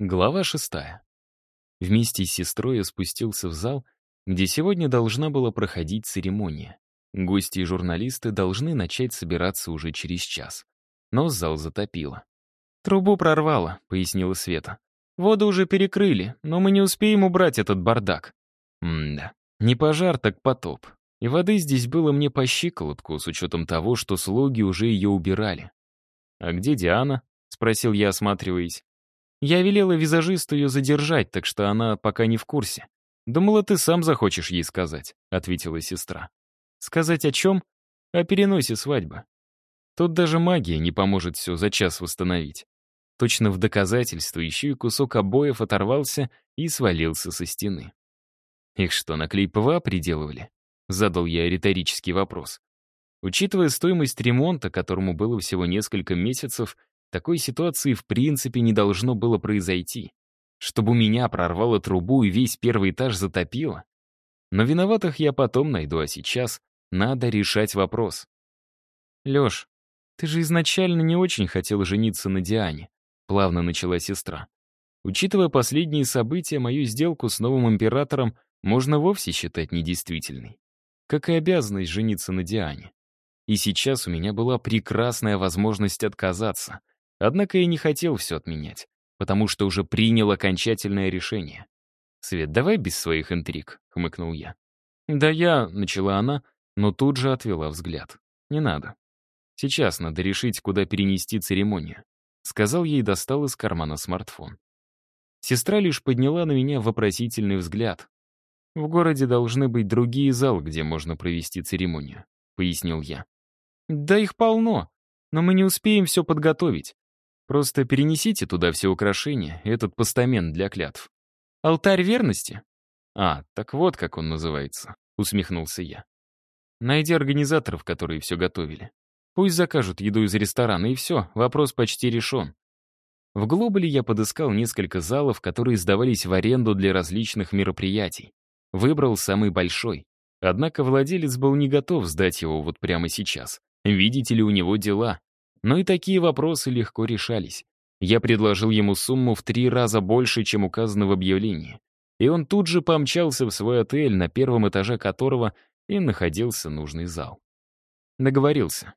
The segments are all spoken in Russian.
Глава шестая. Вместе с сестрой я спустился в зал, где сегодня должна была проходить церемония. Гости и журналисты должны начать собираться уже через час. Но зал затопило. «Трубу прорвало», — пояснила Света. «Воду уже перекрыли, но мы не успеем убрать этот бардак». М-да, не пожар, так потоп. И воды здесь было мне по щиколотку, с учетом того, что слуги уже ее убирали. «А где Диана?» — спросил я, осматриваясь. Я велела визажисту ее задержать, так что она пока не в курсе. «Думала, ты сам захочешь ей сказать», — ответила сестра. «Сказать о чем? О переносе свадьбы. Тут даже магия не поможет все за час восстановить». Точно в доказательство еще и кусок обоев оторвался и свалился со стены. «Их что, на клей ПВА приделывали?» — задал я риторический вопрос. Учитывая стоимость ремонта, которому было всего несколько месяцев, такой ситуации в принципе не должно было произойти. Чтобы у меня прорвало трубу и весь первый этаж затопило. Но виноватых я потом найду, а сейчас надо решать вопрос. «Лёш, ты же изначально не очень хотел жениться на Диане», плавно начала сестра. Учитывая последние события, мою сделку с новым императором можно вовсе считать недействительной. Как и обязанность жениться на Диане. И сейчас у меня была прекрасная возможность отказаться — Однако я не хотел все отменять, потому что уже принял окончательное решение. «Свет, давай без своих интриг», — хмыкнул я. «Да я», — начала она, но тут же отвела взгляд. «Не надо. Сейчас надо решить, куда перенести церемонию», — сказал ей и достал из кармана смартфон. Сестра лишь подняла на меня вопросительный взгляд. «В городе должны быть другие залы, где можно провести церемонию», — пояснил я. «Да их полно, но мы не успеем все подготовить. Просто перенесите туда все украшения, этот постамент для клятв. Алтарь верности? А, так вот как он называется, усмехнулся я. Найди организаторов, которые все готовили. Пусть закажут еду из ресторана, и все, вопрос почти решен. В Глобале я подыскал несколько залов, которые сдавались в аренду для различных мероприятий. Выбрал самый большой. Однако владелец был не готов сдать его вот прямо сейчас. Видите ли, у него дела. Но и такие вопросы легко решались. Я предложил ему сумму в три раза больше, чем указано в объявлении. И он тут же помчался в свой отель, на первом этаже которого и находился нужный зал. Договорился.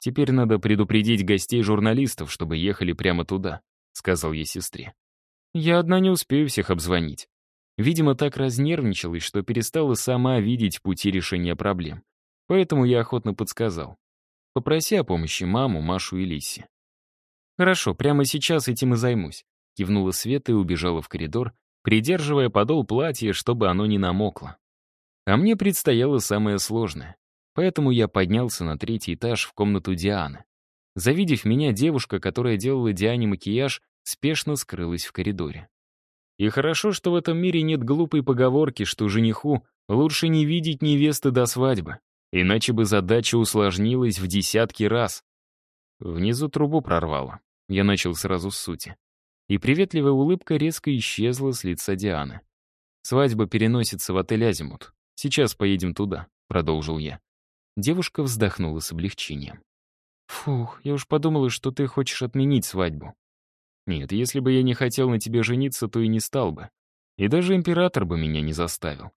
«Теперь надо предупредить гостей-журналистов, чтобы ехали прямо туда», — сказал я сестре. «Я одна не успею всех обзвонить». Видимо, так разнервничалась, что перестала сама видеть пути решения проблем. Поэтому я охотно подсказал. Попроси о помощи маму, Машу и Лиси. «Хорошо, прямо сейчас этим и займусь», — кивнула Света и убежала в коридор, придерживая подол платья, чтобы оно не намокло. А мне предстояло самое сложное. Поэтому я поднялся на третий этаж в комнату Дианы. Завидев меня, девушка, которая делала Диане макияж, спешно скрылась в коридоре. И хорошо, что в этом мире нет глупой поговорки, что жениху лучше не видеть невесты до свадьбы. Иначе бы задача усложнилась в десятки раз. Внизу трубу прорвало. Я начал сразу с сути. И приветливая улыбка резко исчезла с лица Дианы. «Свадьба переносится в отель «Азимут». Сейчас поедем туда», — продолжил я. Девушка вздохнула с облегчением. «Фух, я уж подумала, что ты хочешь отменить свадьбу». «Нет, если бы я не хотел на тебе жениться, то и не стал бы. И даже император бы меня не заставил.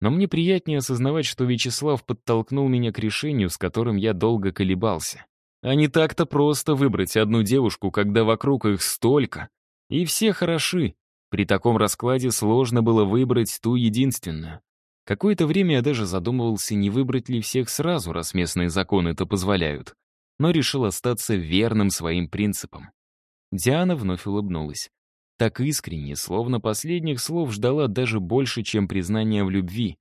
Но мне приятнее осознавать, что Вячеслав подтолкнул меня к решению, с которым я долго колебался. А не так-то просто выбрать одну девушку, когда вокруг их столько. И все хороши. При таком раскладе сложно было выбрать ту единственную. Какое-то время я даже задумывался, не выбрать ли всех сразу, раз местные законы это позволяют. Но решил остаться верным своим принципам. Диана вновь улыбнулась. Так искренне, словно последних слов ждала даже больше, чем признание в любви.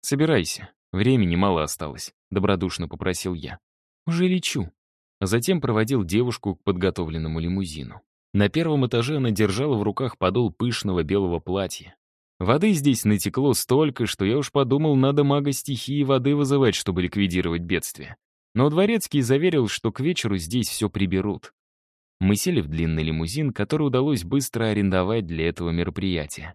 «Собирайся, времени мало осталось», — добродушно попросил я. «Уже лечу». А затем проводил девушку к подготовленному лимузину. На первом этаже она держала в руках подол пышного белого платья. Воды здесь натекло столько, что я уж подумал, надо мага стихии воды вызывать, чтобы ликвидировать бедствие. Но Дворецкий заверил, что к вечеру здесь все приберут. Мы сели в длинный лимузин, который удалось быстро арендовать для этого мероприятия.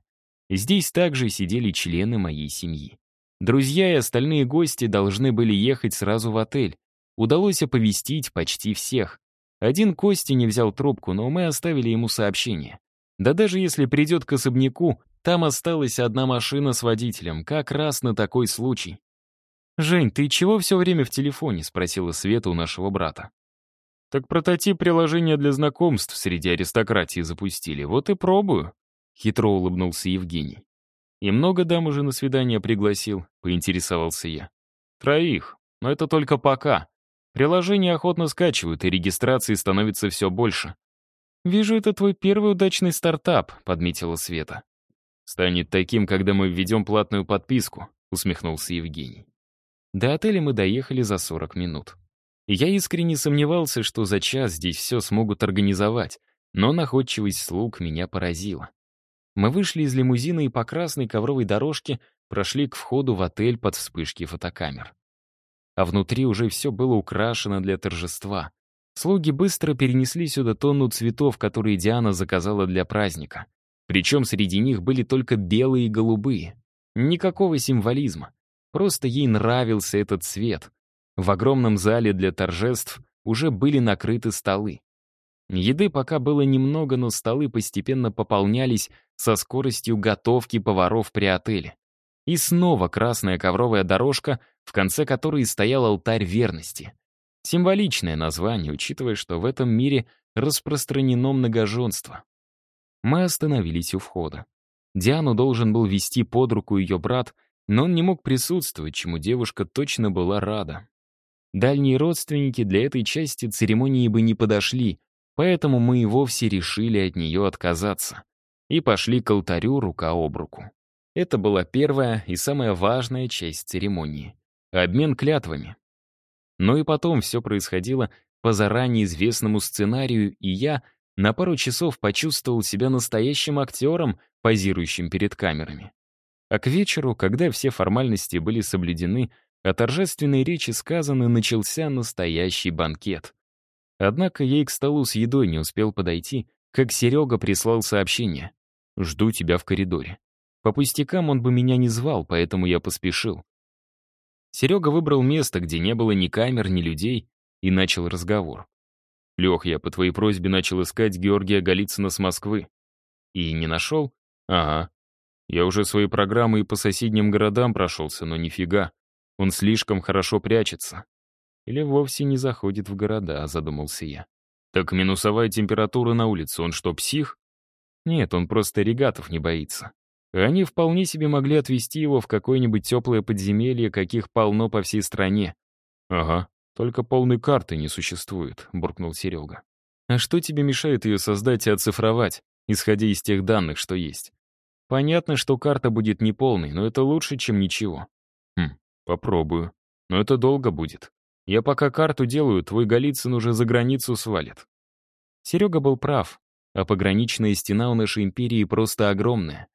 Здесь также сидели члены моей семьи. Друзья и остальные гости должны были ехать сразу в отель. Удалось оповестить почти всех. Один Кости не взял трубку, но мы оставили ему сообщение. Да даже если придет к особняку, там осталась одна машина с водителем, как раз на такой случай. «Жень, ты чего все время в телефоне?» — спросила Света у нашего брата. «Так прототип приложения для знакомств среди аристократии запустили, вот и пробую», — хитро улыбнулся Евгений. «И много дам уже на свидание пригласил», — поинтересовался я. «Троих, но это только пока. Приложение охотно скачивают, и регистрации становится все больше». «Вижу, это твой первый удачный стартап», — подметила Света. «Станет таким, когда мы введем платную подписку», — усмехнулся Евгений. До отеля мы доехали за 40 минут. Я искренне сомневался, что за час здесь все смогут организовать, но находчивость слуг меня поразила. Мы вышли из лимузина и по красной ковровой дорожке прошли к входу в отель под вспышки фотокамер. А внутри уже все было украшено для торжества. Слуги быстро перенесли сюда тонну цветов, которые Диана заказала для праздника. Причем среди них были только белые и голубые. Никакого символизма. Просто ей нравился этот цвет. В огромном зале для торжеств уже были накрыты столы. Еды пока было немного, но столы постепенно пополнялись со скоростью готовки поваров при отеле. И снова красная ковровая дорожка, в конце которой стоял алтарь верности. Символичное название, учитывая, что в этом мире распространено многоженство. Мы остановились у входа. Диану должен был вести под руку ее брат, но он не мог присутствовать, чему девушка точно была рада. Дальние родственники для этой части церемонии бы не подошли, поэтому мы и вовсе решили от нее отказаться. И пошли к алтарю рука об руку. Это была первая и самая важная часть церемонии — обмен клятвами. Но и потом все происходило по заранее известному сценарию, и я на пару часов почувствовал себя настоящим актером, позирующим перед камерами. А к вечеру, когда все формальности были соблюдены, а торжественные речи сказаны, начался настоящий банкет. Однако и к столу с едой не успел подойти, как Серега прислал сообщение. «Жду тебя в коридоре». По пустякам он бы меня не звал, поэтому я поспешил. Серега выбрал место, где не было ни камер, ни людей, и начал разговор. «Лех, я по твоей просьбе начал искать Георгия Голицына с Москвы». «И не нашел?» «Ага. Я уже свои программы и по соседним городам прошелся, но нифига. Он слишком хорошо прячется. Или вовсе не заходит в города, задумался я. Так минусовая температура на улице, он что, псих? Нет, он просто регатов не боится. Они вполне себе могли отвезти его в какое-нибудь теплое подземелье, каких полно по всей стране. Ага, только полной карты не существует, буркнул Серега. А что тебе мешает ее создать и оцифровать, исходя из тех данных, что есть? Понятно, что карта будет неполной, но это лучше, чем ничего. Хм, попробую. Но это долго будет. Я пока карту делаю, твой Голицын уже за границу свалит. Серега был прав, а пограничная стена у нашей империи просто огромная.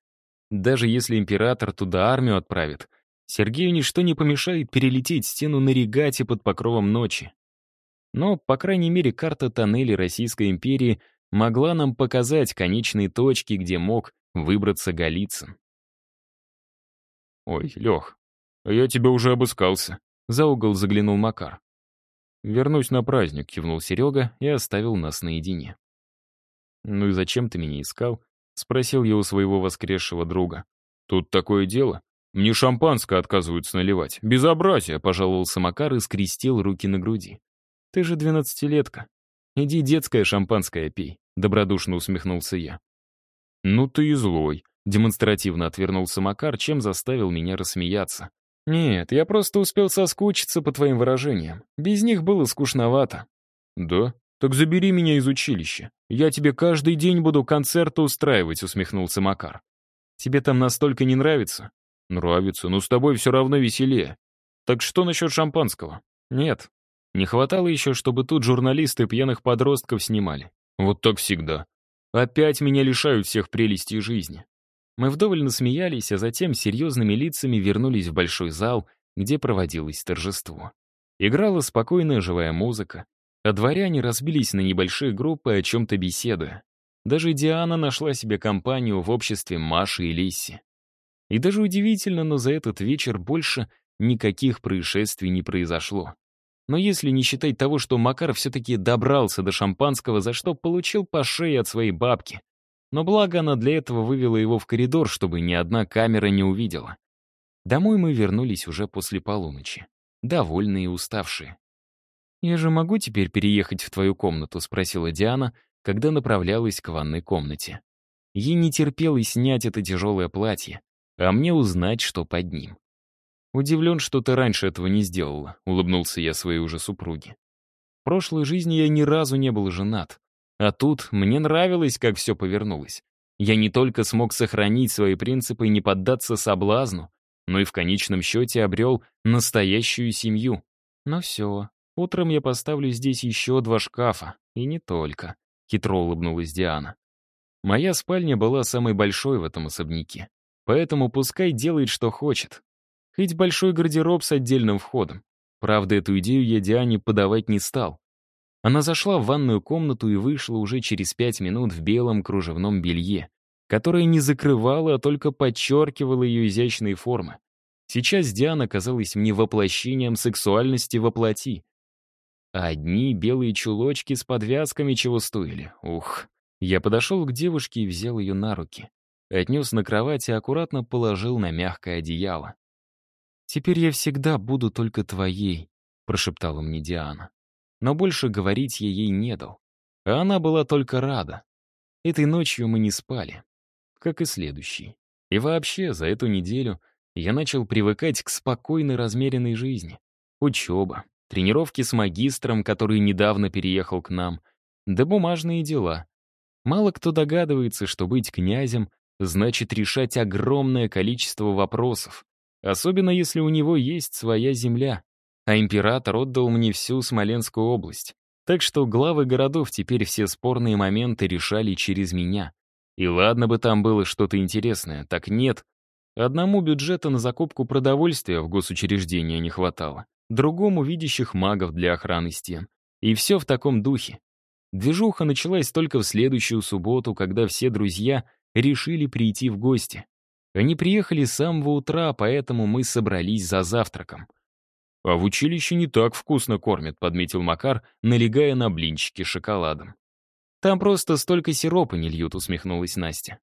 Даже если император туда армию отправит, Сергею ничто не помешает перелететь стену на регате под покровом ночи. Но, по крайней мере, карта тоннелей Российской империи могла нам показать конечные точки, где мог выбраться Голицын. «Ой, Лех, я тебя уже обыскался», — за угол заглянул Макар. «Вернусь на праздник», — кивнул Серега и оставил нас наедине. «Ну и зачем ты меня искал?» — спросил я у своего воскресшего друга. «Тут такое дело. Мне шампанское отказываются наливать. Безобразие!» — пожаловался Макар и скрестил руки на груди. «Ты же двенадцатилетка. Иди детское шампанское пей», — добродушно усмехнулся я. «Ну ты и злой», — демонстративно отвернулся Макар, чем заставил меня рассмеяться. «Нет, я просто успел соскучиться по твоим выражениям. Без них было скучновато». «Да? Так забери меня из училища. Я тебе каждый день буду концерты устраивать», — усмехнулся Макар. «Тебе там настолько не нравится?» «Нравится, но с тобой все равно веселее. Так что насчет шампанского?» «Нет. Не хватало еще, чтобы тут журналисты пьяных подростков снимали. Вот так всегда. Опять меня лишают всех прелестей жизни. Мы вдоволь насмеялись, а затем серьезными лицами вернулись в большой зал, где проводилось торжество. Играла спокойная живая музыка, а дворяне разбились на небольшие группы, о чем-то беседуя. Даже Диана нашла себе компанию в обществе Маши и Лисси. И даже удивительно, но за этот вечер больше никаких происшествий не произошло. Но если не считать того, что Макар все-таки добрался до шампанского, за что получил по шее от своей бабки. Но благо она для этого вывела его в коридор, чтобы ни одна камера не увидела. Домой мы вернулись уже после полуночи, довольные и уставшие. «Я же могу теперь переехать в твою комнату?» — спросила Диана, когда направлялась к ванной комнате. Ей не терпелось снять это тяжелое платье, а мне узнать, что под ним. «Удивлен, что ты раньше этого не сделала», — улыбнулся я своей уже супруге. В прошлой жизни я ни разу не был женат. А тут мне нравилось, как все повернулось. Я не только смог сохранить свои принципы и не поддаться соблазну, но и в конечном счете обрел настоящую семью. Но все, утром я поставлю здесь еще два шкафа, и не только. Хитро улыбнулась Диана. Моя спальня была самой большой в этом особняке, поэтому пускай делает, что хочет. Хоть большой гардероб с отдельным входом. Правда, эту идею я Диане подавать не стал. Она зашла в ванную комнату и вышла уже через пять минут в белом кружевном белье, которое не закрывало, а только подчеркивало ее изящные формы. Сейчас Диана казалась мне воплощением сексуальности во плоти. Одни белые чулочки с подвязками чего стоили. Ух. Я подошел к девушке и взял ее на руки. Отнес на кровать и аккуратно положил на мягкое одеяло. «Теперь я всегда буду только твоей», — прошептала мне Диана. Но больше говорить я ей не дал. А она была только рада. Этой ночью мы не спали. Как и следующей. И вообще, за эту неделю я начал привыкать к спокойной, размеренной жизни. Учеба, тренировки с магистром, который недавно переехал к нам, да бумажные дела. Мало кто догадывается, что быть князем значит решать огромное количество вопросов, Особенно если у него есть своя земля. А император отдал мне всю Смоленскую область. Так что главы городов теперь все спорные моменты решали через меня. И ладно бы там было что-то интересное, так нет. Одному бюджета на закупку продовольствия в госучреждения не хватало, другому видящих магов для охраны стен. И все в таком духе. Движуха началась только в следующую субботу, когда все друзья решили прийти в гости. Они приехали с самого утра, поэтому мы собрались за завтраком. «А в училище не так вкусно кормят», — подметил Макар, налегая на блинчики шоколадом. «Там просто столько сиропа не льют», — усмехнулась Настя.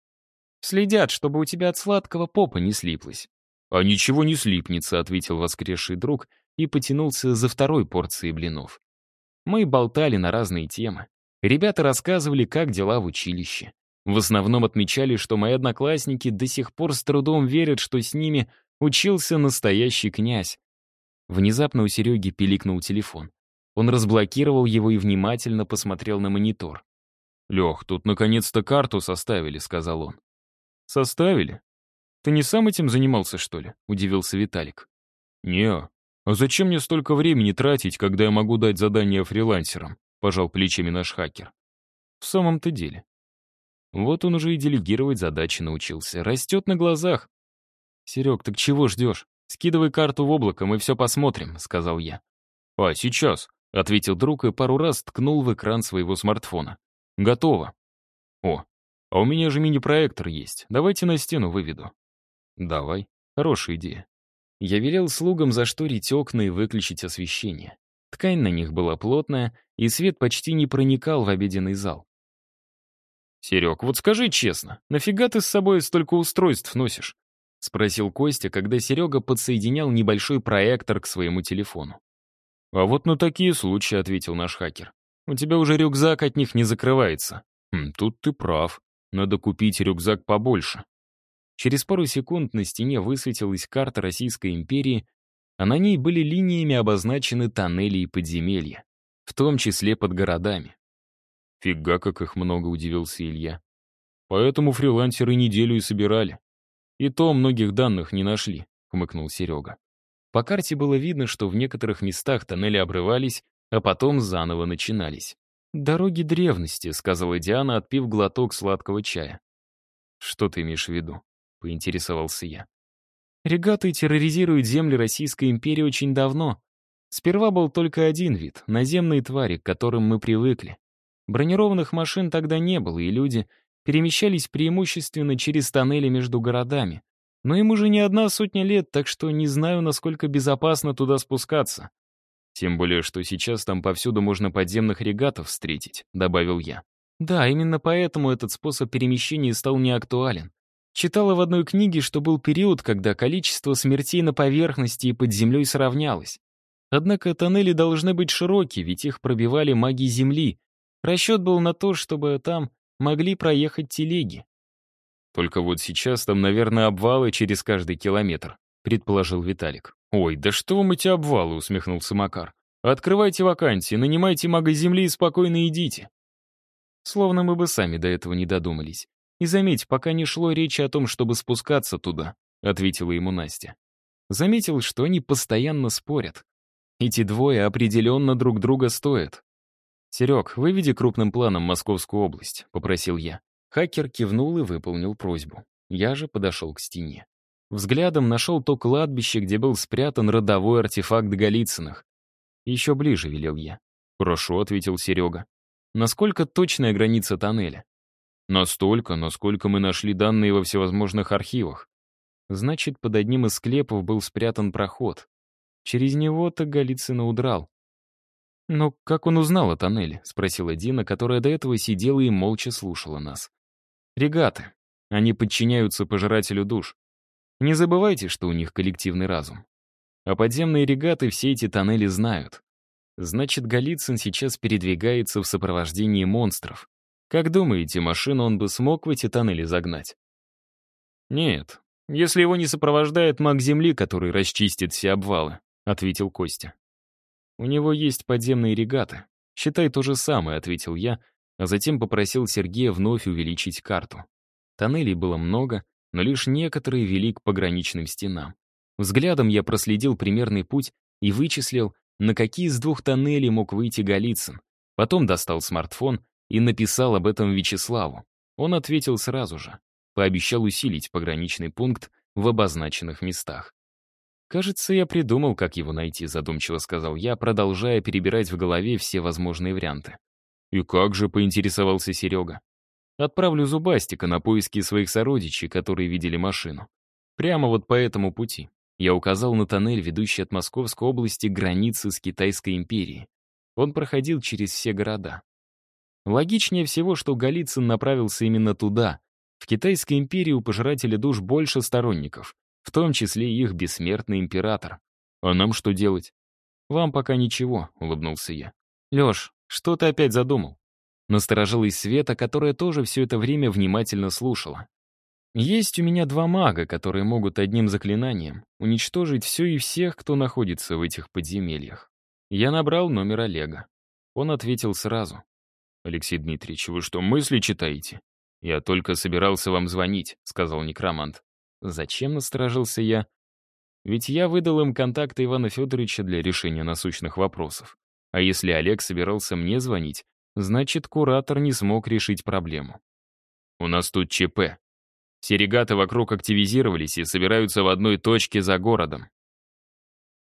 «Следят, чтобы у тебя от сладкого попа не слиплось». «А ничего не слипнется», — ответил воскресший друг и потянулся за второй порцией блинов. Мы болтали на разные темы. Ребята рассказывали, как дела в училище. В основном отмечали, что мои одноклассники до сих пор с трудом верят, что с ними учился настоящий князь. Внезапно у Сереги пиликнул телефон. Он разблокировал его и внимательно посмотрел на монитор. «Лех, тут наконец-то карту составили», — сказал он. «Составили? Ты не сам этим занимался, что ли?» — удивился Виталик. «Не, а зачем мне столько времени тратить, когда я могу дать задание фрилансерам?» — пожал плечами наш хакер. «В самом-то деле. Вот он уже и делегировать задачи научился. Растет на глазах. «Серег, так чего ждешь? Скидывай карту в облако, мы все посмотрим», — сказал я. «А, сейчас», — ответил друг и пару раз ткнул в экран своего смартфона. «Готово». «О, а у меня же мини-проектор есть. Давайте на стену выведу». «Давай. Хорошая идея». Я велел слугам зашторить окна и выключить освещение. Ткань на них была плотная, и свет почти не проникал в обеденный зал. «Серег, вот скажи честно, нафига ты с собой столько устройств носишь?» — спросил Костя, когда Серега подсоединял небольшой проектор к своему телефону. «А вот на такие случаи», — ответил наш хакер. «У тебя уже рюкзак от них не закрывается». Хм, «Тут ты прав. Надо купить рюкзак побольше». Через пару секунд на стене высветилась карта Российской империи, а на ней были линиями обозначены тоннели и подземелья, в том числе под городами. Фига, как их много, удивился Илья. Поэтому фрилансеры неделю и собирали. И то многих данных не нашли, хмыкнул Серега. По карте было видно, что в некоторых местах тоннели обрывались, а потом заново начинались. «Дороги древности», — сказала Диана, отпив глоток сладкого чая. «Что ты имеешь в виду?» — поинтересовался я. «Регаты терроризируют земли Российской империи очень давно. Сперва был только один вид — наземные твари, к которым мы привыкли. Бронированных машин тогда не было, и люди перемещались преимущественно через тоннели между городами. Но им уже не одна сотня лет, так что не знаю, насколько безопасно туда спускаться. Тем более, что сейчас там повсюду можно подземных регатов встретить, добавил я. Да, именно поэтому этот способ перемещения стал неактуален. Читала в одной книге, что был период, когда количество смертей на поверхности и под землей сравнялось. Однако тоннели должны быть широкие, ведь их пробивали маги Земли. Расчет был на то, чтобы там могли проехать телеги. «Только вот сейчас там, наверное, обвалы через каждый километр», — предположил Виталик. «Ой, да что вам эти обвалы?» — усмехнулся Макар. «Открывайте вакансии, нанимайте мага Земли и спокойно идите». Словно мы бы сами до этого не додумались. И заметь, пока не шло речи о том, чтобы спускаться туда, — ответила ему Настя. Заметил, что они постоянно спорят. Эти двое определенно друг друга стоят. «Серег, выведи крупным планом Московскую область», — попросил я. Хакер кивнул и выполнил просьбу. Я же подошел к стене. Взглядом нашел то кладбище, где был спрятан родовой артефакт Голицыных. «Еще ближе», — велел я. «Хорошо», — ответил Серега. «Насколько точная граница тоннеля?» «Настолько, насколько мы нашли данные во всевозможных архивах. Значит, под одним из склепов был спрятан проход. Через него-то Голицын удрал. «Но как он узнал о тоннеле?» — спросила Дина, которая до этого сидела и молча слушала нас. «Регаты. Они подчиняются пожирателю душ. Не забывайте, что у них коллективный разум. А подземные регаты все эти тоннели знают. Значит, Голицын сейчас передвигается в сопровождении монстров. Как думаете, машину он бы смог в эти тоннели загнать? Нет, если его не сопровождает маг Земли, который расчистит все обвалы ответил Костя. «У него есть подземные регаты. Считай то же самое», — ответил я, а затем попросил Сергея вновь увеличить карту. Тоннелей было много, но лишь некоторые вели к пограничным стенам. Взглядом я проследил примерный путь и вычислил, на какие из двух тоннелей мог выйти Голицын. Потом достал смартфон и написал об этом Вячеславу. Он ответил сразу же. Пообещал усилить пограничный пункт в обозначенных местах. «Кажется, я придумал, как его найти», — задумчиво сказал я, продолжая перебирать в голове все возможные варианты. «И как же?» — поинтересовался Серега. «Отправлю Зубастика на поиски своих сородичей, которые видели машину. Прямо вот по этому пути». Я указал на тоннель, ведущий от Московской области к границе с Китайской империей. Он проходил через все города. Логичнее всего, что Голицын направился именно туда. В Китайской империи у пожирателя душ больше сторонников в том числе и их бессмертный император. А нам что делать? Вам пока ничего, улыбнулся я. Лёш, что ты опять задумал? Насторожилась Света, которая тоже все это время внимательно слушала. Есть у меня два мага, которые могут одним заклинанием уничтожить все и всех, кто находится в этих подземельях. Я набрал номер Олега. Он ответил сразу. «Алексей Дмитриевич, вы что, мысли читаете?» «Я только собирался вам звонить», — сказал некромант. Зачем насторожился я? Ведь я выдал им контакты Ивана Федоровича для решения насущных вопросов. А если Олег собирался мне звонить, значит, куратор не смог решить проблему. У нас тут ЧП. Все регаты вокруг активизировались и собираются в одной точке за городом.